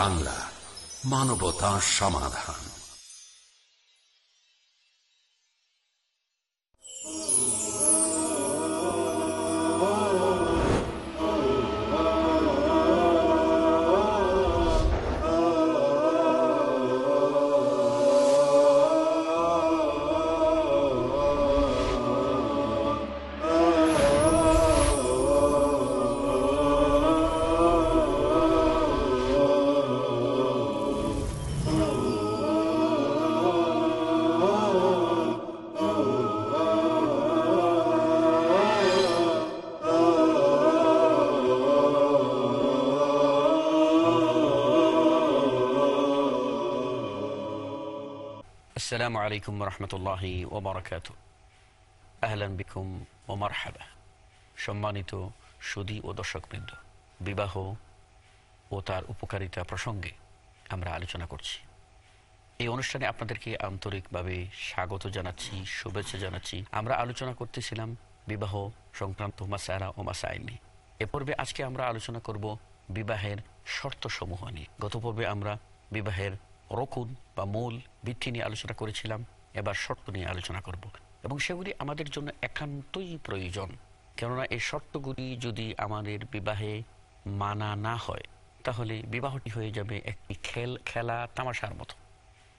বাংলা মানবতা সমাধান। السلام عليكم ورحمة الله وبركاته أهلا بكم ومرحبا সম্মানিত সুদী ও দর্শকবৃন্দ বিবাহ ও তার উপকারিতা প্রসঙ্গে আমরা আলোচনা করছি এই অনুষ্ঠানে আপনাদেরকে আন্তরিকভাবে স্বাগত জানাচ্ছি শুভেচ্ছা জানাচ্ছি আমরা আলোচনা করতেছিলাম বিবাহ সংক্রান্ত মাসারা ও মাসাইল নিয়ে এ পর্বে আজকে আমরা আলোচনা করব বিবাহের শর্তসমূহ নিয়ে গত পর্বে আমরা বিবাহের রকুন বা মূল ভিত্তি নিয়ে আলোচনা করেছিলাম, এবার শর্ত নিয়ে আলোচনা করব। এবং সেগুলি আমাদের জন্য একান্তই প্রয়োজন। কেননা এই শর্তগুলি যদি আমাদের বিবাহে মানা না হয়, তাহলে বিবাহটি হয়ে যাবে একটি খেল, খেলা তামাশার মতো।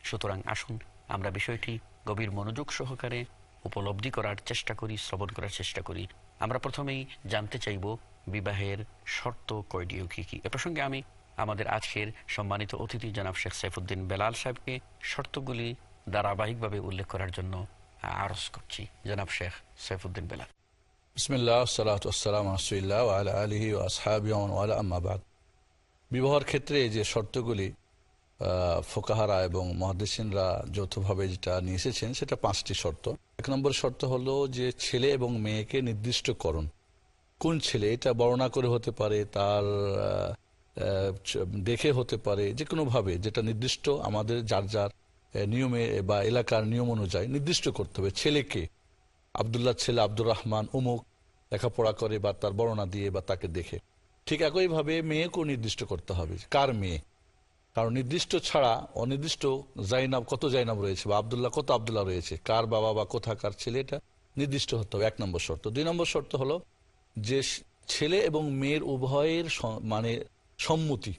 সুতরাং আসুন আমরা বিষয়টি গভীর মনোযোগ সহকারে উপলব্ধি করার চেষ্টা করি, শ্রবণ করার চেষ্টা করি। আমরা প্রথমেই জানতে চাইব বিবাহের শর্ত কয়টি ও কী কী। এ প্রসঙ্গে আমি আমাদের আজকের সম্মানিত অতিথি জনাব শেখ সাইফুদ্দিন বেলাল সাহেবকে শর্তগুলি ধারাবাহিকভাবে উল্লেখ করার জন্য আরজ করছি। জনাব শেখ সাইফুদ্দিন বেলাল। আলা আলহি বিবাহর ক্ষেত্রে যে শর্তগুলি ফোকাহারা এবং মহাদেশিনরা যৌথভাবে যেটা নিয়ে এসেছেন, সেটা পাঁচটি শর্ত। এক নম্বর শর্ত হলো যে ছেলে এবং মেয়েকে নির্দিষ্ট নির্দিষ্টকরণ। কোন ছেলে, এটা বর্ণনা করে হতে পারে তার দেখে হতে পারে যে কোনোভাবে যেটা নির্দিষ্ট আমাদের যার যার নিয়মে বা এলাকার নিয়ম অনুযায়ী নির্দিষ্ট করতে হবে। ছেলেকে আবদুল্লাহ ছেলে আব্দুর রহমান অমুক লেখাপড়া করে বা তার বর্ণনা দিয়ে বা তাকে দেখে। ঠিক একইভাবে মেয়েকেও নির্দিষ্ট করতে হবে কার মেয়ে। কারণ নির্দিষ্ট ছাড়া অনির্দিষ্ট জাইনাব, কত জাইনাব রয়েছে বা আবদুল্লাহ, কত আবদুল্লাহ রয়েছে, কার বাবা বা কোথাকার ছেলে, এটা নির্দিষ্ট হতে হবে। এক নম্বর শর্ত। দুই নম্বর শর্ত হলো যে ছেলে এবং মেয়ের উভয়ের মানে সম্মতি।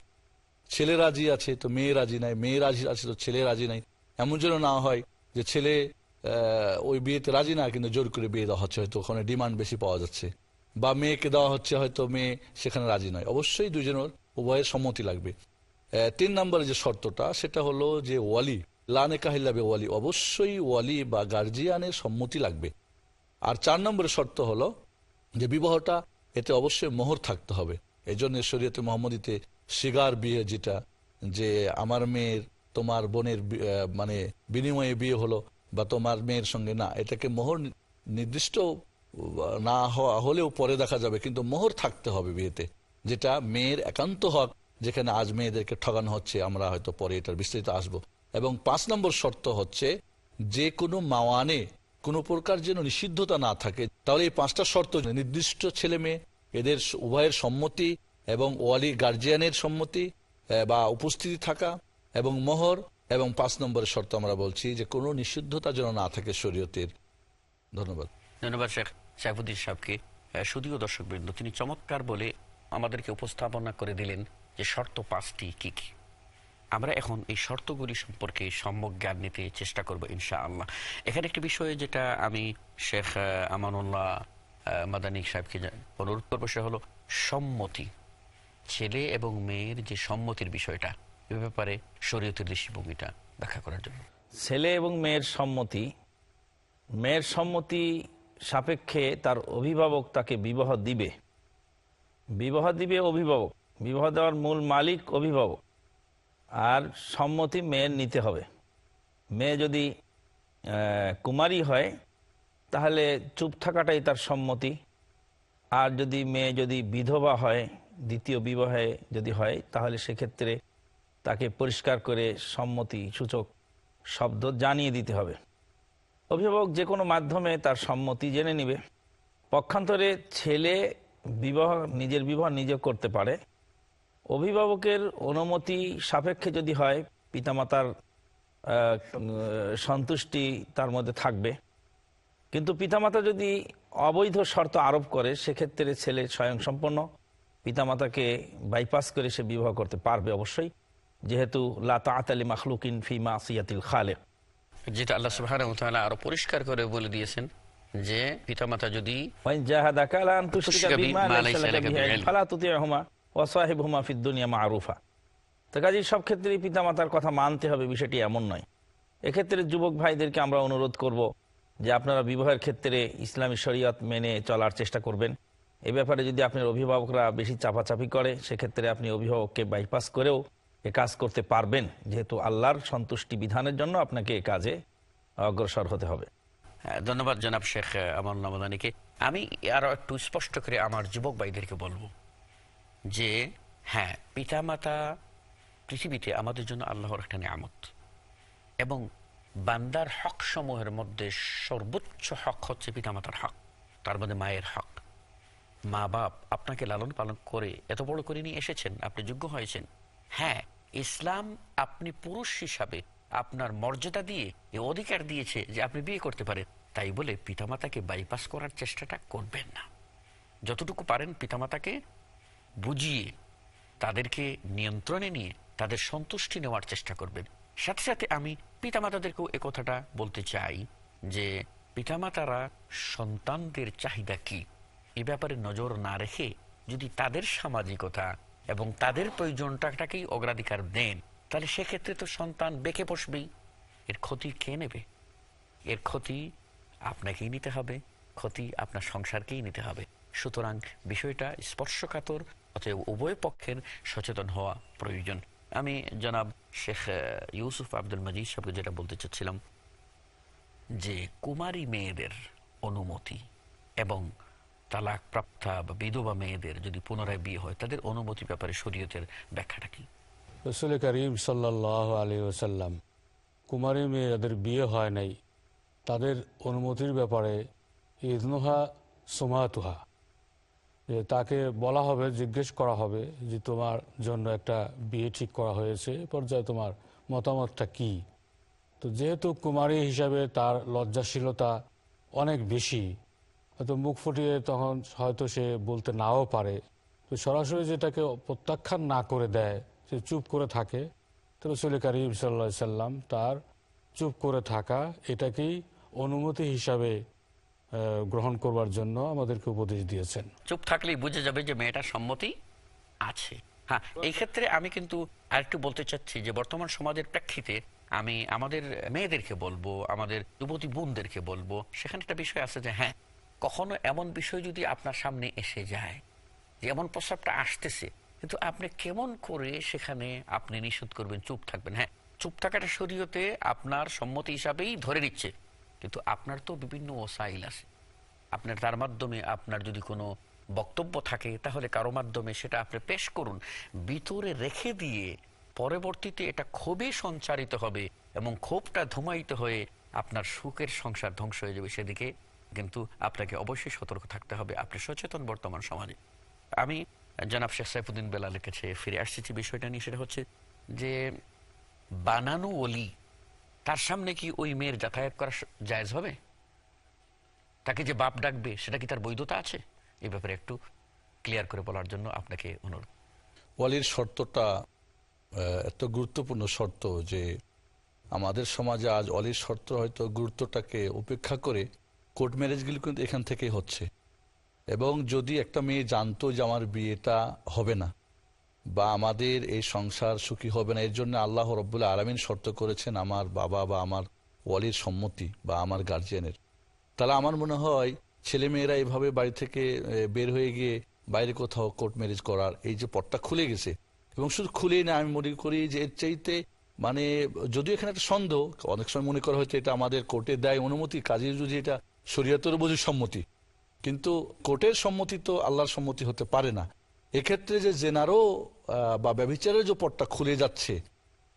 ছেলে রাজি আছে তো মেয়ে রাজি নাই, মেয়ে রাজি আছে তো ছেলে রাজি নাই। এমন যেন না হয় যে ছেলে ওই বিয়েতে রাজি না, কিন্তু জোর করে বিয়ে দেওয়া হচ্ছে, হয়তো ওখানে ডিমান্ড বেশি পাওয়া যাচ্ছে। বা মেয়েকে দেওয়া হচ্ছে, হয়তো মেয়ে সেখানে রাজি নয়। অবশ্যই দুজনের উভয়ের সম্মতি লাগবে। তিন নম্বরে যে শর্তটা, সেটা হলো যে ওয়ালি, লানে কাহিল্লাবে ওয়ালি, অবশ্যই ওয়ালি বা গার্জিয়ানের সম্মতি লাগবে। আর চার নম্বরের শর্ত হলো যে বিবাহটা এতে অবশ্যই মোহর থাকতে হবে। এই জন্য শরীয়তে মোহাম্মদীতে শিগার বিয়ে যেটা, যে আমার মেয়ের, তোমার বোনের মানে বিনিময়ে বিয়ে হলো বা তোমার মেয়ের সঙ্গে, না, এটাকে মোহর নির্দিষ্ট না হওয়া, হলেও পরে দেখা যাবে, কিন্তু মোহর থাকতে হবে বিয়েতে, যেটা মেয়ের একান্ত হক, যেখানে আজ মেয়েদেরকে ঠগানো হচ্ছে, আমরা হয়তো পরে এটার বিস্তারিত আসব। এবং পাঁচ নম্বর শর্ত হচ্ছে, যে কোনো মাওয়ানে কোনো প্রকার যেন নিষিদ্ধতা না থাকে, তাহলে এই পাঁচটা শর্ত নির্দিষ্ট ছেলে মেয়ে এদের উভয়ের সম্মতি এবং ওয়ালি গার্জিয়ানের সম্মতি বা উপস্থিতি থাকা এবং মোহর এবং পাঁচ নম্বরের শর্ত আমরা বলছি যে কোনো নিষিদ্ধতা যেন না থাকে শরীয়তের। ধন্যবাদ। ধন্যবাদ শেখ সাইফুদ্দিন সাহেবকে। শুধুও দর্শকবৃন্দ, তিনি চমৎকার বলে আমাদেরকে উপস্থাপনা করে দিলেন যে শর্ত পাঁচটি কি কি। আমরা এখন এই শর্তগুলি সম্পর্কে সম্যক জ্ঞান নিতে চেষ্টা করব ইনশা আল্লাহ এখানে একটি বিষয় যেটা আমি শেখ আমানুল্লাহ মাদানী সাহেবকে অনুরোধ করব, সে হলো সম্মতি। ছেলে এবং মেয়ের যে সম্মতির বিষয়টা, এ ব্যাপারে শরীয়তের দৃষ্টিভঙ্গিটা ব্যাখ্যা করার জন্য। ছেলে এবং মেয়ের সম্মতি মেয়ের সম্মতি সাপেক্ষে তার অভিভাবক তাকে বিবাহ দিবে। বিবাহ দিবে অভিভাবক, বিবাহ দেওয়ার মূল মালিক অভিভাবক, আর সম্মতি মেয়ের নিতে হবে। মেয়ে যদি কুমারী হয় তাহলে চুপ থাকাটাই তার সম্মতি। আর যদি মেয়ে যদি বিধবা হয়, দ্বিতীয় বিবাহে যদি হয়, তাহলে সেক্ষেত্রে তাকে পরিষ্কার করে সম্মতি সূচক শব্দ জানিয়ে দিতে হবে। অভিভাবক যে কোনো মাধ্যমে তার সম্মতি জেনে নিবে। পক্ষান্তরে ছেলে বিবাহ, নিজের বিবাহ নিজে করতে পারে। অভিভাবকের অনুমতি সাপেক্ষে যদি হয়, পিতামাতার সন্তুষ্টি তার মধ্যে থাকবে। কিন্তু পিতামাতা যদি অবৈধ শর্ত আরোপ করে সেক্ষেত্রে ছেলে স্বয়ংসম্পন্ন। পিতামাতাকে বাইপাস করে সে বিবাহ করতে পারবে অবশ্যই। যেহেতু লাতালি মাখলুকিন ফিমা সিয়াতিল খালেক। যেটা আল্লাহ সুবাহ আরও পরিষ্কার করে বলে দিয়েছেন যে পিতামাতা যদি তো সব ক্ষেত্রেই পিতামাতার কথা মানতে হবে বিষয়টি এমন নয়। এক্ষেত্রে যুবক ভাইদেরকে আমরা অনুরোধ করব যে আপনারা বিবাহের ক্ষেত্রে ইসলামী শরীয়ত মেনে চলার চেষ্টা করবেন। এ ব্যাপারে যদি আপনার অভিভাবকরা বেশি চাপাচাপি করে সেক্ষেত্রে আপনি অভিভাবককে বাইপাস করেও এ কাজ করতে পারবেন। যেহেতু আল্লাহর সন্তুষ্টি বিধানের জন্য আপনাকে এ কাজে অগ্রসর হতে হবে। হ্যাঁ, ধন্যবাদ জনাব শেখ আমার নামদানিকে। আমি আরও একটু স্পষ্ট করে আমার যুবক ভাইদেরকে বলব যে হ্যাঁ পিতামাতা পৃথিবীতে আমাদের জন্য আল্লাহর একটা নিয়ামত। এবং বান্দার হক সমূহের মধ্যে সর্বোচ্চ হক হচ্ছে পিতামাতার হক, তার মধ্যে মায়ের হক। মা বাপ আপনাকে লালন পালন করে এত বড় করে নিয়ে এসেছেন, আপনি যোগ্য হয়েছেন। হ্যাঁ ইসলাম আপনি পুরুষ হিসাবে আপনার মর্যাদা দিয়ে এ অধিকার দিয়েছে যে আপনি বিয়ে করতে পারেন। তাই বলে পিতামাতাকে বাইপাস করার চেষ্টাটা করবেন না। যতটুকু পারেন পিতামাতাকে বুঝিয়ে, তাদেরকে নিয়ন্ত্রণে নিয়ে, তাদের সন্তুষ্টি নেওয়ার চেষ্টা করবেন। সাথে সাথে আমি পিতামাতাদেরকেও এ কথাটা বলতে চাই যে পিতামাতারা সন্তানদের চাহিদা কি? এ ব্যাপারে নজর না রেখে যদি তাদের সামাজিকতা এবং তাদের প্রয়োজনটাকেই অগ্রাধিকার দেন, তাহলে সেক্ষেত্রে তো সন্তান বেঁকে বসবেই। এর ক্ষতি কে নেবে? এর ক্ষতি আপনাকেই নিতে হবে, ক্ষতি আপনার সংসারকেই নিতে হবে। সুতরাং বিষয়টা স্পর্শকাতর, অতএব উভয় পক্ষের সচেতন হওয়া প্রয়োজন। আমি জনাব শেখ ইউসুফ আব্দুল মজিদ সাহেবকে যেটা বলতে চাচ্ছিলাম যে কুমারী মেয়েদের অনুমতি এবং তালাক প্রাপ্তা বা বিধবা মেয়েদের যদি পুনরায় বিয়ে হয়, তাদের অনুমতি ব্যাপারে শরীয়তের ব্যাখ্যাটা কি? রসুল করিম সাল্লাহ আলী ওসাল্লাম কুমারী মেয়ে যাদের বিয়ে হয় নাই, তাদের অনুমতির ব্যাপারে ইজনুহা সুমাতুহা যে তাকে বলা হবে, জিজ্ঞেস করা হবে যে তোমার জন্য একটা বিয়ে ঠিক করা হয়েছে পর্যায়ে তোমার মতামতটা কি? তো যেহেতু কুমারী হিসাবে তার লজ্জাশীলতা অনেক বেশি, হয়তো মুখ ফুটিয়ে তখন হয়তো সে বলতে নাও পারে। তো সরাসরি যেটাকে প্রত্যাখ্যান না করে দেয়, সে চুপ করে থাকে। তো রসুল করিম সাল্লা সাল্লাম তার চুপ করে থাকা এটাকেই অনুমতি হিসাবে গ্রহণ করবার জন্য আমাদেরকে উপদেশ দিয়েছেন। চুপ থাকলেই বুঝে যাবে যে মেয়েটার সম্মতি আছে। হ্যাঁ এই ক্ষেত্রে আমি কিন্তু আরেকটু বলতে চাচ্ছি যে বর্তমান সমাজের প্রেক্ষিতে আমি আমাদের মেয়েদেরকে বলব, আমাদের যুবতী বোনদেরকে বলব, সেখানে একটা বিষয় আছে যে হ্যাঁ কখনো এমন বিষয় যদি আপনার সামনে এসে যায় যে এমন প্রস্তাবটা আসতেছে, কিন্তু আপনি কেমন করে সেখানে আপনি নিষেধ করবেন, চুপ থাকবেন? হ্যাঁ চুপ থাকাটা শরীয়তে আপনার সম্মতি হিসাবেই ধরে নিচ্ছে। কিন্তু আপনার তো বিভিন্ন ওসাইল আছে। আপনার, তার মাধ্যমে আপনার যদি কোনো বক্তব্য থাকে, তাহলে কারও মাধ্যমে সেটা আপনি পেশ করুন। ভিতরে রেখে দিয়ে পরবর্তীতে এটা ক্ষোভে সঞ্চারিত হবে এবং ক্ষোভটা ধুমায়িত হয়ে আপনার সুখের সংসার ধ্বংস হয়ে যাবে সেদিকে। কিন্তু আপনাকে অবশ্যই সতর্ক থাকতে হবে। আপনি সচেতন বর্তমান সমাজে। আমি জনাব শেখ সাইফুদ্দিন বেলালের কাছে ফিরে আসছি। বিষয়টা নিয়ে সেটা হচ্ছে যে, বানানো অলি তার সামনে কি ওই মেয়ের যাতায়াত করা জায়জ হবে? তাকে যে বাপ ডাকবে, সেটা কি তার বৈধতা আছে? এই ব্যাপারে একটু ক্লিয়ার করে বলার জন্য আপনাকে অনুরোধ। ওয়ালির শর্তটা এত গুরুত্বপূর্ণ শর্ত যে আমাদের সমাজে আজ অলির শর্ত হয়তো গুরুত্বটাকে উপেক্ষা করে কোর্ট ম্যারেজগুলি কিন্তু এখান থেকেই হচ্ছে। এবং যদি একটা মেয়ে জানতো যে আমার বিয়েটা হবে না বা আমাদের এই সংসার সুখী হবে না, এর জন্য আল্লাহ রব্বুল্লাহ আলমিন শর্ত করেছেন আমার বাবা বা আমার ওয়ালির সম্মতি বা আমার গার্জিয়ানের তাহলে আমার মনে হয় ছেলে মেয়েরা এইভাবে বাড়ি থেকে বের হয়ে গিয়ে বাইরে কোথাও কোর্ট ম্যারেজ করার এই যে পথটা খুলে গেছে। এবং শুধু খুলেই না, আমি মনে করি যে এর চাইতে মানে যদিও এখানে একটা সন্দেহ, অনেক সময় মনে করা হয়তো এটা আমাদের কোর্টে দেয় অনুমতি, কাজে যদি এটা শরীয়তের বুঝি সম্মতি। কিন্তু কোর্টের সম্মতি তো আল্লাহর সম্মতি হতে পারে না। এক্ষেত্রে যে জেনারও বা ব্যবিচারের যে পথটা খুলে যাচ্ছে,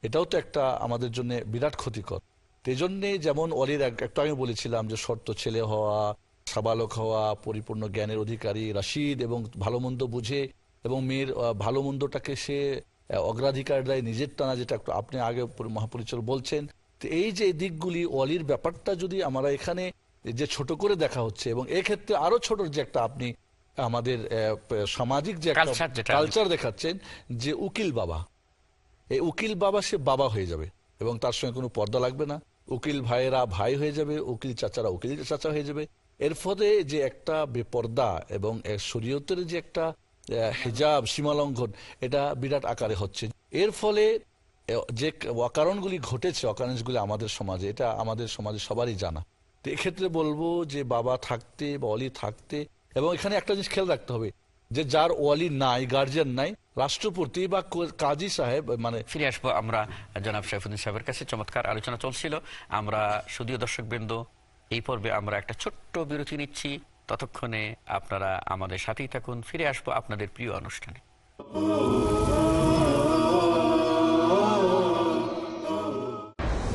এটাও তো একটা আমাদের জন্য বিরাট ক্ষতিকর। এই জন্যে যেমন অলির এক- একটু আমি বলেছিলাম যে শর্ত ছেলে হওয়া, সাবালক হওয়া, পরিপূর্ণ জ্ঞানের অধিকারী রাশিদ এবং ভালো মন্দ বুঝে এবং মেয়ের ভালো মন্দটাকে সে অগ্রাধিকার দেয়, নিজের টানা যেটা আপনি আগে পরি- মহাপরিচালক বলছেন। তো এই যে দিকগুলি অলির ব্যাপারটা যদি আমরা এখানে যে ছোট করে দেখা হচ্ছে এবং এক্ষেত্রে আরও ছোট যে একটা আপনি আমাদের সামাজিক যে কালচার দেখাচ্ছেন যে উকিল বাবা। এই উকিল বাবা সে বাবা হয়ে যাবে এবং তার সঙ্গে কোনো পর্দা লাগবে না। উকিল ভাইয়েরা ভাই হয়ে যাবে উকিল চাচারা উকিল চাচা হয়ে যাবে। এর ফলে যে একটা বেপর্দা এবং শরীয়তের যে একটা হেজাব হিজাব সীমালঙ্ঘন এটা বিরাট আকারে হচ্ছে। এর ফলে যে অকারণগুলি ঘটেছে অকারণগুলি আমাদের সমাজে এটা আমাদের সমাজে সবারই জানা। তো এক্ষেত্রে বলব যে বাবা থাকতে বা অলি থাকতে এবং এখানে একটা জিনিস খেয়াল রাখতে হবে, যে যার ওয়ালি নাই গার্জিয়ান নাই, রাষ্ট্রপতি বা কাজী সাহেব মানে ফিরে আসব আমরা, জনাব সাইফুদ্দিন সাহেবের কাছে। চমৎকার আলোচনা চলছিল। আমরা সুদীয় দর্শকবৃন্দ, এই পর্বে আমরা একটা ছোট্ট বিরতি নিচ্ছি। ততক্ষণে আপনারা আমাদের সাথেই থাকুন। ফিরে আসব আপনাদের প্রিয় অনুষ্ঠানে।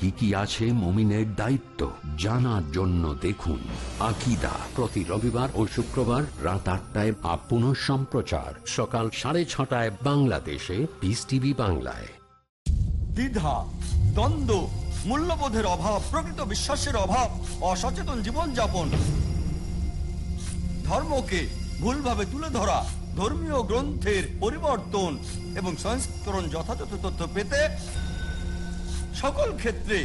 কি কি আছে মমিনের দায়িত্ব জানার জন্য দেখুন। আকিদা প্রতি রবিবার ও শুক্রবার রাত আটটায় আপন সম্প্রচার। সকাল সাড়ে ছটায় বাংলাদেশে। পিস টিভি বাংলায়। দ্বিধা, দ্বন্দ্ব, মূল্যবোধের অভাব, প্রকৃত বিশ্বাসের অভাব, অসচেতন জীবনযাপন। ধর্মকে ভুলভাবে তুলে ধরা, ধর্মীয় গ্রন্থের পরিবর্তন এবং সংস্করণ যথাযথ তথ্য পেতে সকল ক্ষেত্রে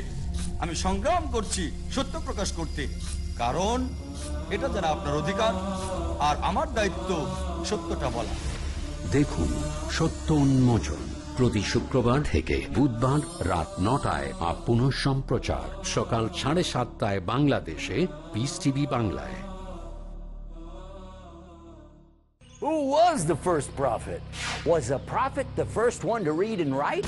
আমি সংগ্রাম করছি সত্য প্রকাশ করতে কারণ এটা যেন আপনার অধিকার আর আমার দায়িত্ব সত্যটা বলা দেখুন সত্য উন্মোচন প্রতি শুক্রবার থেকে বুধবার রাত নটায় আপন সম্প্রচার সকাল সাড়ে সাতটায় বাংলাদেশে পিস টিভি বাংলায় Who was the first prophet? Was a prophet the first one to read and write?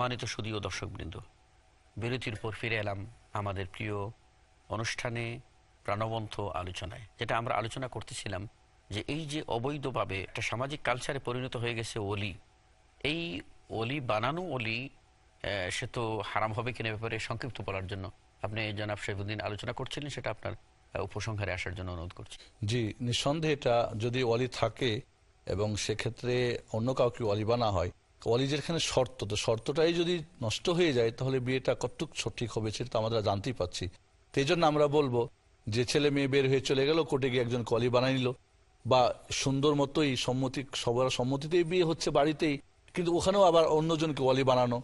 সম্মানিত সুদীয় দর্শকবৃন্দ, বিরতির পর ফিরে এলাম আমাদের প্রিয় অনুষ্ঠানে প্রাণবন্ত আলোচনায়, যেটা আমরা আলোচনা করতেছিলাম যে এই যে অবৈধভাবে একটা সামাজিক কালচারে পরিণত হয়ে গেছে অলি এই অলি বানানো অলি সে তো হারাম হবে কিনা ব্যাপারে সংক্ষিপ্ত বলার জন্য। আপনি জনাব শেখুদ্দিন আলোচনা করছিলেন, সেটা আপনার উপসংহারে আসার জন্য অনুরোধ করছি। জি, নিঃসন্দেহে এটা যদি অলি থাকে এবং সেক্ষেত্রে অন্য কাউকে অলি বানা হয় অলি এখানে শর্ত। তো শর্তটাই যদি নষ্ট হয়ে যায়, তাহলে বিয়েটা কতটুক সঠিক হবে সেটা আমরা জানতেই পাচ্ছি তো জন্য আমরা বলব, যে ছেলে মেয়ে বের হয়ে চলে গেল, কোর্টে গিয়ে একজন অলি বানাই নিল। বা সুন্দর মতোই সম্মতি, সবার সম্মতিতেই বিয়ে হচ্ছে বাড়িতেই, কিন্তু ওখানেও আবার অন্যজনকে অলি বানানো।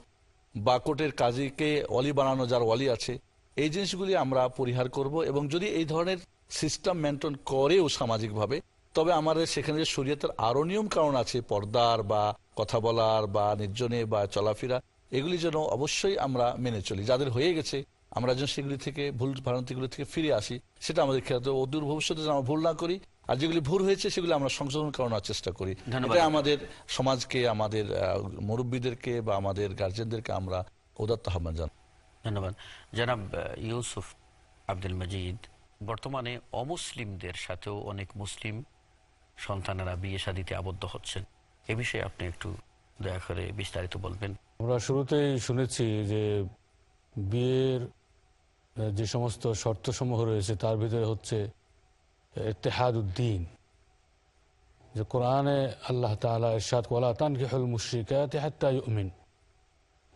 বা কোর্টের কাজীকে অলি বানানো, যার অলি আছে। এই জিনিসগুলি আমরা পরিহার করব এবং যদি এই ধরনের সিস্টেম মেনটেন করেও সামাজিকভাবে, তবে আমাদের সেখানে যে শরীয়তের আরও নিয়ম কারণ আছে, পর্দার বা কথা বলার বা নির্জনে বা চলাফেরা এগুলি যেন অবশ্যই আমরা মেনে চলি। যাদের হয়ে গেছে আমরা যেন সেগুলি থেকে ভুল ভ্রান্তিগুলি থেকে ফিরে আসি সেটা আমাদের খেয়াল অদূর ভবিষ্যতে যেন আমরা ভুল না করি আর যেগুলি ভুল হয়েছে সেগুলি আমরা সংশোধন করানোর চেষ্টা করি। এটা আমাদের সমাজকে আমাদের মুরব্বীদেরকে বা আমাদের গার্জেনদেরকে আমরা উদাত্ত আহ্বান জানাই। ধন্যবাদ। জনাব ইউসুফ আব্দুল মজিদ বর্তমানে অমুসলিমদের সাথেও অনেক মুসলিম সন্তানেরা বিয়ে শাদিতে আবদ্ধ হচ্ছেন। এ বিষয়ে আপনি একটু দয়া করে বিস্তারিত বলবেন। আমরা শুরুতেই শুনেছি যে বিয়ের যে সমস্ত শর্তসমূহ রয়েছে, তার ভিতরে হচ্ছে ইত্তেহাদুদ্দিন। যে কোরআনে আল্লাহ তালা ইরশাদ, ওয়ালা তানকিহুল মুশরিকাত হাত্তা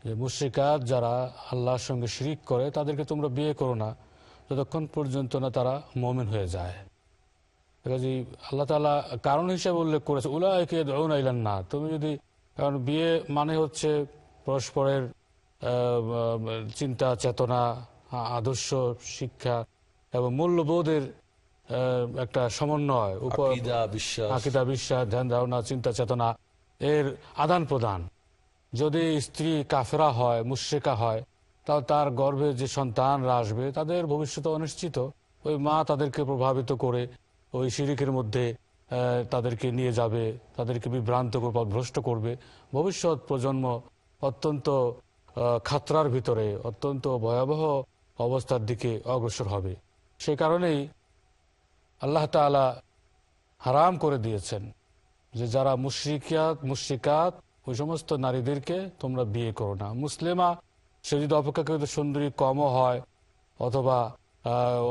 যে মুশরিকাত যারা আল্লাহর সঙ্গে শিরিক করে, তাদেরকে তোমরা বিয়ে করো না, যতক্ষণ পর্যন্ত না তারা মমিন হয়ে যায়। কাজে আল্লাহ তালা কারণ হিসেবে উল্লেখ করেছে উলায়কে দৌন আইলান না তুমি যদি কারণ বিয়ে মানে হচ্ছে পরস্পরের চিন্তা চেতনা আদর্শ শিক্ষা এবং মূল্যবোধের একটা সমন্বয়। আকিদা বিশ্বাস। ধ্যান ধারণা চিন্তা চেতনা এর আদান প্রদান। যদি স্ত্রী কাফেরা হয় মুশ্রিকা হয় তাহলে তার গর্ভে যে সন্তানরা আসবে তাদের ভবিষ্যৎ অনিশ্চিত। ওই মা তাদেরকে প্রভাবিত করে ওই শিরিকের মধ্যে তাদেরকে নিয়ে যাবে, তাদেরকে বিভ্রান্ত ভ্রষ্ট করবে। ভবিষ্যৎ প্রজন্ম অত্যন্ত খাতরার ভিতরে, অত্যন্ত ভয়াবহ অবস্থার দিকে অগ্রসর হবে। সে কারণেই আল্লাহ তাআলা হারাম করে দিয়েছেন যে যারা মুশ্রিকাত মুশ্রিকাত, ওই সমস্ত নারীদেরকে তোমরা বিয়ে করো না। মুসলিমা সে যদি অপেক্ষাকৃত সুন্দরী, কমও হয়, অথবা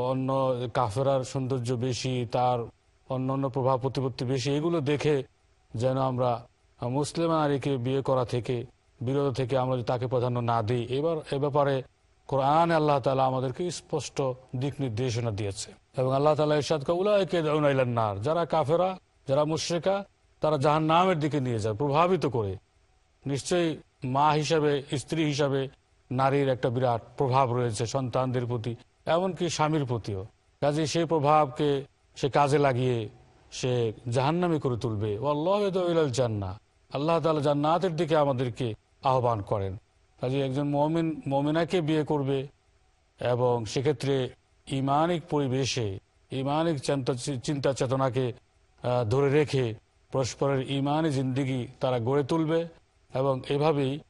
অন্য কাফেরার সৌন্দর্য বেশি, তার অন্য অন্য প্রভাব প্রতিপত্তি বেশি, এগুলো দেখে যেন আমরা মুসলিম নারীকে বিয়ে করা থেকে, বিরত থেকে আমরা তাকে প্রাধান্য না দিই। এবার এ ব্যাপারে কোরআন আল্লাহ তালা আমাদেরকে স্পষ্ট দিক নির্দেশনা দিয়েছে। এবং আল্লাহ তালা ইরশাদ উলায়কে নার যারা কাফেরা, যারা মুশ্রিকা, তারা জাহান নামের দিকে নিয়ে যায়, প্রভাবিত করে। নিশ্চয়ই মা হিসাবে, স্ত্রী হিসাবে নারীর একটা বিরাট প্রভাব রয়েছে সন্তানদের প্রতি। এমনকি স্বামীর প্রতিও। কাজে সেই প্রভাবকে সে কাজে লাগিয়ে সে জাহান্নামি করে তুলবে। ও আল্লাহ জান্না আল্লাহ তালা জান্নাতের দিকে আমাদেরকে আহ্বান করেন। কাজে একজন মমিন, মমিনাকে বিয়ে করবে এবং সেক্ষেত্রে ইমানিক পরিবেশে ইমানিক চিন্তা- চেতনাকে ধরে রেখে পরস্পরের ইমানি জিন্দিগি তারা গড়ে তুলবে এবং এভাবেই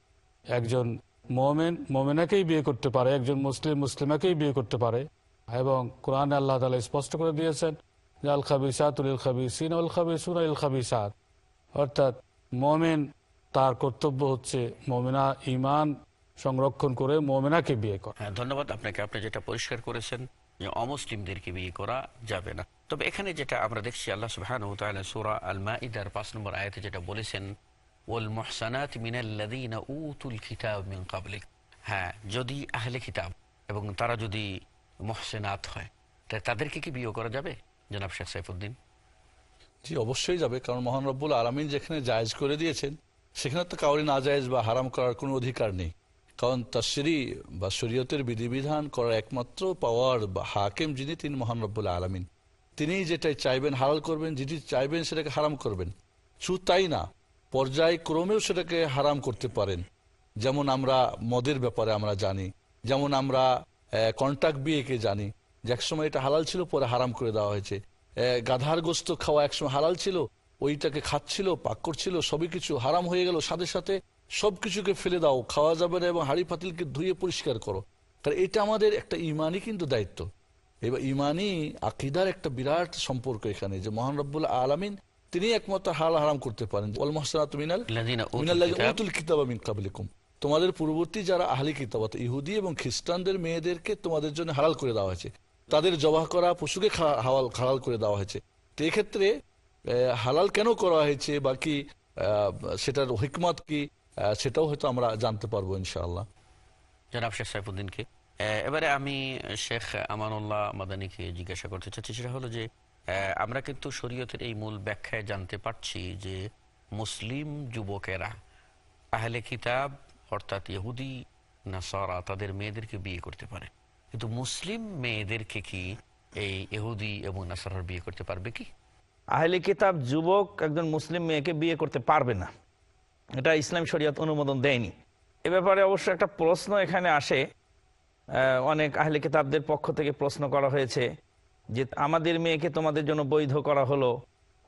একজন মোমেন, মোমেনাকেই বিয়ে করতে পারে, একজন মুসলিম, মুসলিমাকেই বিয়ে করতে পারে। এবং কোরআনে আল্লাহ তালা স্পষ্ট করে দিয়েছেন যে আল খাবিসাত উল খাবিসিন উল খাবিসুন ইল খাবিসাত। অর্থাৎ মোমেন তার কর্তব্য হচ্ছে মোমেনা ইমান সংরক্ষণ করে মোমেনাকে বিয়ে করা। হ্যাঁ ধন্যবাদ আপনাকে। আপনি যেটা পরিষ্কার করেছেন যে অমুসলিমদেরকে বিয়ে করা যাবে না। তবে এখানে যেটা আমরা দেখছি, আল্লাহ সুবহান সুরা আল মাইদার পাঁচ নম্বর আয়াতে যেটা বলেছেন ওল মোহসানাত মিনাল্লাযীনা উতুল কিতাব মিন হ্যাঁ যদি আহলে কিতাব এবং তারা যদি মোহসেনাত হয় তাহলে তাদেরকে কি বিয়ে করা যাবে, জনাব শেখ সাইফুদ্দিন? জি, অবশ্যই যাবে, কারণ মহান রব্বুল আলমিন যেখানে জায়েজ করে দিয়েছেন, সেখানে তো কাউরি না জায়েজ বা হারাম করার কোনো অধিকার নেই। কারণ তাশরি বা শরীয়তের বিধিবিধান করার একমাত্র পাওয়ার বা হাকিম যিনি, তিনি মহান রব্বুল আলমিন। তিনি যেটাই চাইবেন হারাল করবেন, যেটি চাইবেন সেটাকে হারাম করবেন। শুধু তাই না পর্যায়ক্রমেও সেটাকে হারাম করতে পারেন। যেমন আমরা মদের ব্যাপারে আমরা জানি, যেমন আমরা কন্ট্যাক্ট বিয়েকে জানি, যে একসময় এটা হালাল ছিল, পরে হারাম করে দেওয়া হয়েছে। গাধার গোস্ত খাওয়া একসময় হালাল ছিল, ওইটাকে খাচ্ছিল, পাক করছিল, সবই কিছু হারাম হয়ে গেল, সাথে সাথে সব কিছুকে ফেলে দাও, খাওয়া যাবে না এবং হাড়ি পাতিলকে ধুয়ে পরিষ্কার করো। কারণ এটা আমাদের একটা ইমানই কিন্তু দায়িত্ব। এবার ইমানি আকিদার একটা বিরাট সম্পর্ক এখানে, যে মহান আলমিন তিনি একমাত্র হাল হারাম করতে পারেন। তোমাদের পূর্ববর্তী যারা আহলি কিতাব ইহুদি এবং খ্রিস্টানদের মেয়েদেরকে তোমাদের জন্য হালাল করে দেওয়া হয়েছে। তাদের জবাহ করা পশুকে হাওয়াল হালাল করে দেওয়া হয়েছে। তো এক্ষেত্রে হালাল কেন করা হয়েছে বা কি সেটার হিকমত কি সেটাও হয়তো আমরা জানতে পারব ইনশাআল্লাহ। জনাব শেখ সাইফুদ্দিনকে। এবারে আমি শেখ আমানুল্লাহ মাদানিকে জিজ্ঞাসা করতে চাচ্ছি। সেটা হলো যে আমরা কিন্তু শরীয়তের এই মূল ব্যাখ্যায় জানতে পারছি যে মুসলিম যুবকেরা, আহলে কিতাব অর্থাৎ ইহুদি, নাসারা তাদের মেয়েদেরকে বিয়ে করতে পারে। কিন্তু মুসলিম মেয়েদেরকে কি এই ইহুদি এবং নাসারার বিয়ে করতে পারবে কি? আহলে কিতাব যুবক একজন মুসলিম মেয়েকে বিয়ে করতে পারবে না। এটা ইসলাম শরিয়ত অনুমোদন দেয়নি। এ ব্যাপারে অবশ্য একটা প্রশ্ন এখানে আসে। অনেক আহলে কিতাবদের পক্ষ থেকে প্রশ্ন করা হয়েছে যে আমাদের মেয়েকে তোমাদের জন্য বৈধ করা হলো,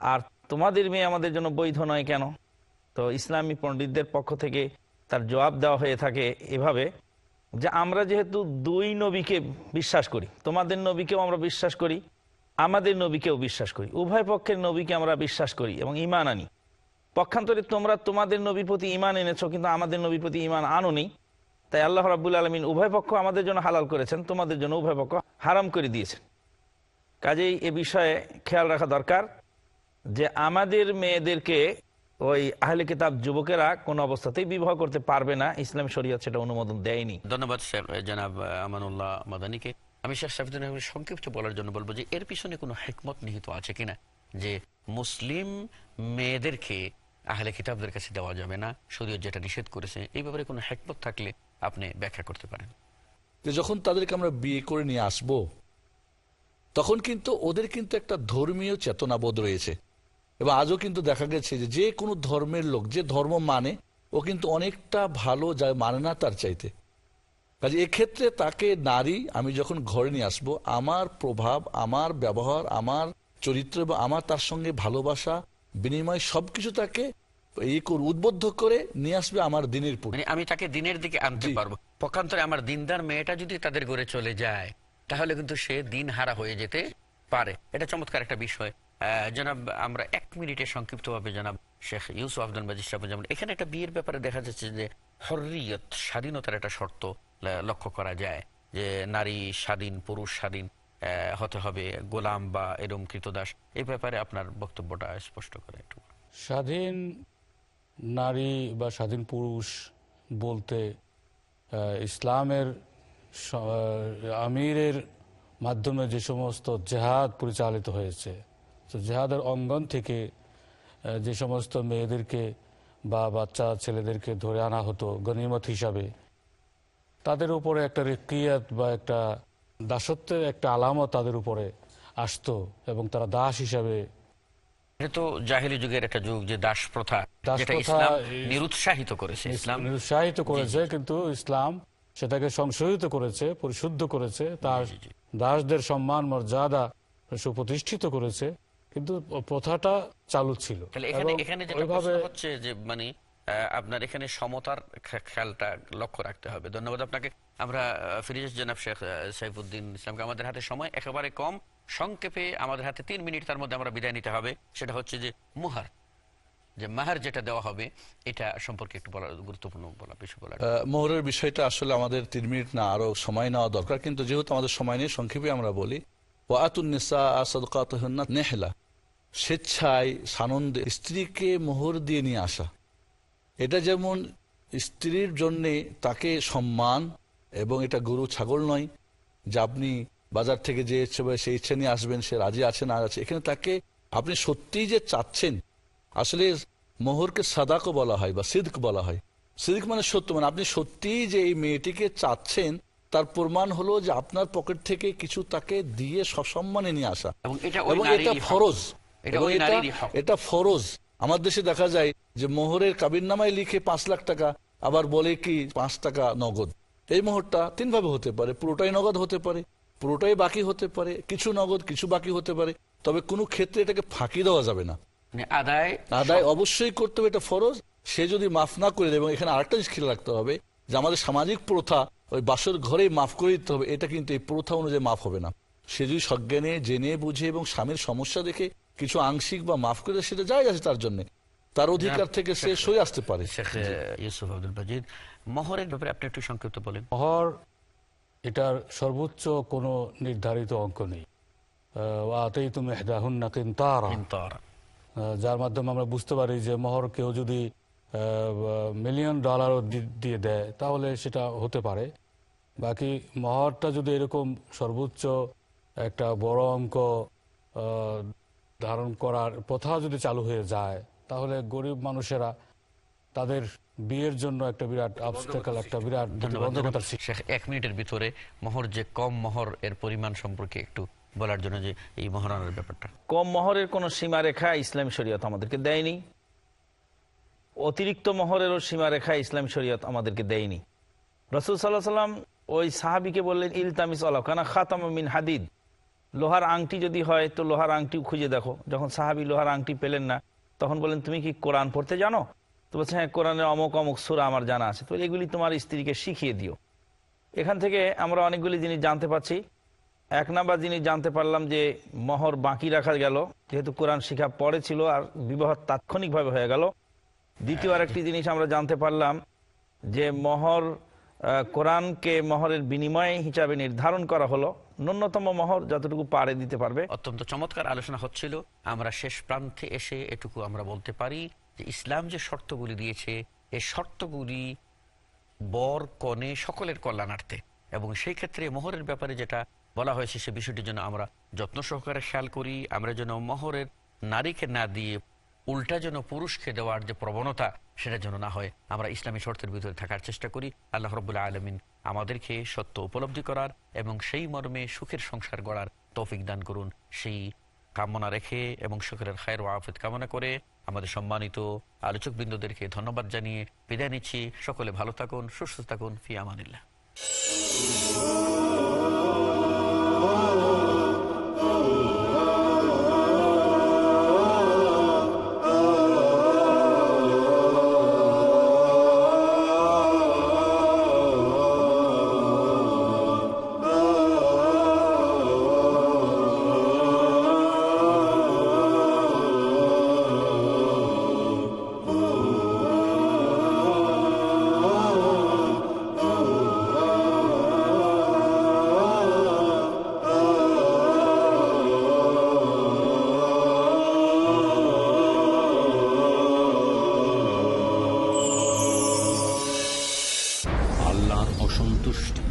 আর তোমাদের মেয়ে আমাদের জন্য বৈধ নয় কেন? তো ইসলামী পণ্ডিতদের পক্ষ থেকে তার জবাব দেওয়া হয়ে থাকে এভাবে যে আমরা যেহেতু দুই নবীকে বিশ্বাস করি, তোমাদের নবীকেও আমরা বিশ্বাস করি, আমাদের নবীকেও বিশ্বাস করি, উভয় পক্ষের নবীকে আমরা বিশ্বাস করি এবং ইমান আনি। পক্ষান্তরে তোমরা তোমাদের নবীর প্রতি ইমান এনেছো, কিন্তু আমাদের নবীর প্রতি ইমান আনোনি। তাই আল্লাহ রাবুল আলমিন উভয় পক্ষ আমাদের জন্য হালাল করেছেন, তোমাদের জন্য উভয় পক্ষ হারাম করে দিয়েছেন। কাজেই এ বিষয়ে খেয়াল রাখা দরকার যে আমাদের মেয়েদেরকে ওই আহলে কিতাব যুবকেরা কোনো অবস্থাতেই বিবাহ করতে পারবে না। ইসলাম শরীয়ত সেটা অনুমোদন দেয়নি। ধন্যবাদ জনাব আমানুল্লাহ মাদানিকে। আমি শেখ সাফিদুল সংক্ষিপ্ত বলার জন্য বলব যে এর পিছনে কোনো হেকমত নিহিত আছে কিনা? যে মুসলিম মেয়েদেরকে আহলে কিতাবদের কাছে দেওয়া যাবে না শরীয়ত যেটা নিষেধ করেছে এই ব্যাপারে কোনো হেকমত থাকলে আপনি ব্যাখ্যা করতে পারেন। যে যখন তাদেরকে আমরা বিয়ে করে নিয়ে আসব তখন কিন্তু ওদের কিন্তু একটা ধর্মীয় চেতনাবোধ রয়েছে। এবং আজও কিন্তু দেখা গেছে যে যে কোনো ধর্মের লোক যে ধর্ম মানে ও কিন্তু অনেকটা ভালো যা মানে না তার চাইতে। কাজে এক্ষেত্রে তাকে নারী আমি যখন ঘরে নিয়ে আসব আমার প্রভাব আমার ব্যবহার আমার চরিত্র বা আমার তার সঙ্গে ভালোবাসা বিনিময় সবকিছু তাকে এই করে উদ্বুদ্ধ করে নিয়ে আসবে আমার দিনের পর। মানে আমি তাকে দিনের দিকে আনতে পারব। পক্ষান্তরে আমার দিনদার মেয়েটা যদি তাদের ঘরে চলে যায় তাহলে কিন্তু সে দিন হারা হয়ে যেতে পারে। এটা চমৎকার একটা বিষয়। জনাব, আমরা এক মিনিটে সংক্ষিপ্তভাবে জনাব শেখ ইউসুফ আব্দুল মজিদ সাহেব যেমন, এখানে একটা বিয়ের ব্যাপারে দেখা যাচ্ছে যে হরিয়ত স্বাধীনতার একটা শর্ত লক্ষ্য করা যায় যে নারী স্বাধীন, পুরুষ স্বাধীন হতে হবে গোলাম বা এরম কৃতদাস। এই ব্যাপারে আপনার বক্তব্যটা স্পষ্ট করে একটু স্বাধীন নারী বা স্বাধীন পুরুষ বলতে ইসলামের আমিরের মাধ্যমে যে সমস্ত জেহাদ পরিচালিত হয়েছে তো জেহাদের অঙ্গন থেকে যে সমস্ত মেয়েদেরকে বা বাচ্চা ছেলেদেরকে ধরে আনা হতো গনিমত হিসাবে তাদের উপরে একটা রেকিয়াত বা একটা দাসত্বের একটা আলামত তাদের উপরে আসতো এবং তারা দাস হিসাবে তো জাহিলি যুগের একটা যুগ যে দাস প্রথা নিরুৎসাহিত করেছে ইসলাম নিরুৎসাহিত করেছে কিন্তু ইসলাম সেটাকে সংশোধিত করেছে পরিশুদ্ধ করেছে তার দাসদের সম্মান মর্যাদা সুপ্রতিষ্ঠিত করেছে কিন্তু প্রথাটা চালু ছিল। হচ্ছে যে মানে আপনার এখানে সমতার খেয়ালটা লক্ষ্য রাখতে হবে। ধন্যবাদ আপনাকে। আমরা ফিরিজ জনাব শেখ সাইফুদ্দিন ইসলামকে। আমাদের হাতে সময় একেবারে কম। সংক্ষেপে আমাদের হাতে তিন মিনিট তার মধ্যে আমরা বিদায় নিতে হবে। সেটা হচ্ছে যে মুহার। যে মাহার যেটা দেওয়া হবে, এটা সম্পর্কে একটু বলা গুরুত্বপূর্ণ বলা বেশি বলা মোহরের বিষয়টা আসলে আমাদের তিন মিনিট না, আরও সময় নেওয়া দরকার, কিন্তু যেহেতু আমাদের সময় নেই, সংক্ষেপে আমরা বলি ওয়াতুন্নিসা আসাদকাতহন্না নেহলা স্বেচ্ছায় সানন্দে স্ত্রীকে মোহর দিয়ে নিয়ে আসা। এটা যেমন স্ত্রীর জন্যে তাকে সম্মান এবং এটা গরু, ছাগল নয়, যে আপনি বাজার থেকে যে ইচ্ছে, সেই ইচ্ছে নিয়ে আসবেন, সে রাজি আছে, না আছে, এখানে তাকে আপনি সত্যিই যে চাচ্ছেন আসলে মোহরকে সাদাকও বলা হয় বা সিদ্ক বলা হয়। সিদ্ক মানে সত্য মানে আপনি সত্যিই যে এই মেয়েটিকে চাচ্ছেন তার প্রমাণ হলো যে আপনার পকেট থেকে কিছু তাকে দিয়ে সসম্মানে নিয়ে আসা। এবং এটা। ফরজ। এটা ফরজ। আমার দেশে দেখা যায় যে মোহরের কাবির নামায় লিখে পাঁচ লাখ টাকা আবার বলে কি পাঁচ টাকা নগদ। এই মোহরটা তিন ভাবে হতে পারে পুরোটাই নগদ হতে পারে পুরোটাই বাকি হতে পারে কিছু নগদ কিছু বাকি হতে পারে। তবে কোনো ক্ষেত্রে এটাকে ফাঁকি দেওয়া যাবে না। আদায় আদায় অবশ্যই করতে হবে এটা ফরজ। সে যদি মাফ না করে দেয় এবং এখানে আরেকটা জিনিস খেয়াল রাখতে হবে যে আমাদের সামাজিক প্রথা ওই বাসর ঘরেই মাফ করে দিতে হবে এটা কিন্তু এই প্রথা অনুযায়ী মাফ হবে না। সে যদি সজ্ঞানে জেনে বুঝে এবং স্বামীর সমস্যা দেখে কিছু আংশিক বা মাফ করে সেটা যায় আছে তার জন্য। তার অধিকার থেকে সে সরে আসতে পারে। শেখ ইউসুফ আব্দুল বাজিদ মহরের ব্যাপারে আপনি একটু সংক্ষিপ্ত বলেন। মহর এটার সর্বোচ্চ কোনো নির্ধারিত অঙ্ক নেই। আতেই তুমি। যার মাধ্যমে আমরা বুঝতে পারি যে মহর কেউ যদি মিলিয়ন ডলারও দিয়ে দেয় তাহলে সেটা হতে পারে। বাকি মহরটা যদি এরকম সর্বোচ্চ একটা বড় অঙ্ক ধারণ করার প্রথা যদি চালু হয়ে যায় তাহলে গরিব মানুষেরা তাদের বিয়ের জন্য একটা বিরাট অবস্টেকাল একটা বিরাট শেখ এক মিনিটের ভিতরে মোহর যে কম মোহর এর পরিমাণ সম্পর্কে একটু বলার জন্য যে এই মহারণের ব্যাপারটা। কম মহরের কোনো সীমারেখা ইসলাম শরীয়ত আমাদেরকে দেয়নি। অতিরিক্ত মহরেরও সীমারেখা ইসলাম শরীয়ত আমাদেরকে দেয়নি। রসুল সাল্লাহ সাল্লাম ওই সাহাবিকে বললেন, ইলতামিস আলাহ কানা খাতাম মিন হাদিদ। লোহার আংটি যদি হয় তো লোহার আংটিও খুঁজে দেখো। যখন সাহাবি লোহার আংটি পেলেন না, তখন বলেন তুমি কি কোরআন পড়তে জানো? তো বলছে হ্যাঁ কোরআনের অমুক অমুক সুরা আমার জানা আছে। তো এগুলি তোমার স্ত্রীকে শিখিয়ে দিও। এখান থেকে আমরা অনেকগুলি জিনিস জানতে পারছি। এক নাম্বার জিনিস জানতে পারলাম যে মহর বাকি রাখা গেল, যেহেতু কোরআন শিখা পড়ে ছিল আর বিবাহ তাৎক্ষণিকভাবে হয়ে গেল। দ্বিতীয় আরেকটি জিনিস আমরা জানতে পারলাম যে মহর কোরআনকে মহরের বিনিময় হিসাবে নির্ধারণ করা হলো। ন্যূনতম মহর যতটুকু পারে দিতে পারবে। অত্যন্ত চমৎকার আলোচনা হচ্ছিল। আমরা শেষ প্রান্তে এসে এটুকু আমরা বলতে পারি যে ইসলাম যে শর্তগুলি দিয়েছে এই শর্তগুলি বর, কনে সকলের কল্যাণার্থে। এবং সেই ক্ষেত্রে মোহরের ব্যাপারে যেটা বলা হয়েছে সে বিষয়টির জন্য আমরা যত্ন সহকারে খেয়াল করি, আমরা যেন মহরের নারীকে না দিয়ে উল্টা যেন পুরুষকে দেওয়ার যে প্রবণতা সেটা যেন না হয়, আমরা ইসলামী শর্তের ভিতরে থাকার চেষ্টা করি। আল্লাহ রবুল্লাহ আলমিন আমাদেরকে সত্য উপলব্ধি করার এবং সেই মর্মে সুখের সংসার গড়ার তৌফিক দান করুন। সেই কামনা রেখে এবং সুখের খায়ের ও আফিত কামনা করে আমাদের সম্মানিত আলোচক বৃন্দদেরকে ধন্যবাদ জানিয়ে বিদায় নিচ্ছি। সকলে ভালো থাকুন, সুস্থ থাকুন, ফি অসন্তুষ্টি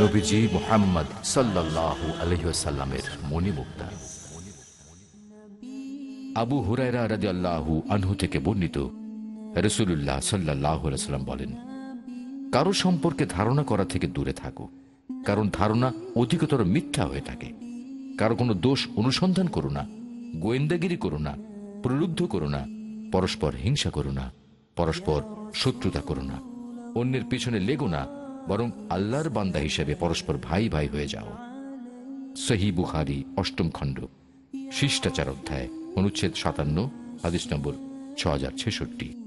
নবীজি মোহাম্মদ আবু আনহু থেকে বর্ণিত বলেন, কারও সম্পর্কে ধারণা করা থেকে দূরে থাকো, কারণ ধারণা অধিকতর মিথ্যা হয়ে থাকে। কারও কোনো দোষ অনুসন্ধান করো না, গোয়েন্দাগিরি করো না, প্রলুব্ধ করো না, পরস্পর হিংসা করো না, পরস্পর শত্রুতা করো না, অন্যের পিছনে লেগো না বরং আল্লাহর বান্দা হিসেবে পরস্পর ভাই ভাই হয়ে যাও। সহি বুহারি অষ্টম খণ্ড, শিষ্টাচার অধ্যায়, অনুচ্ছেদ সাতান্ন আদিশ নম্বর ছ হাজার ছেষট্টি।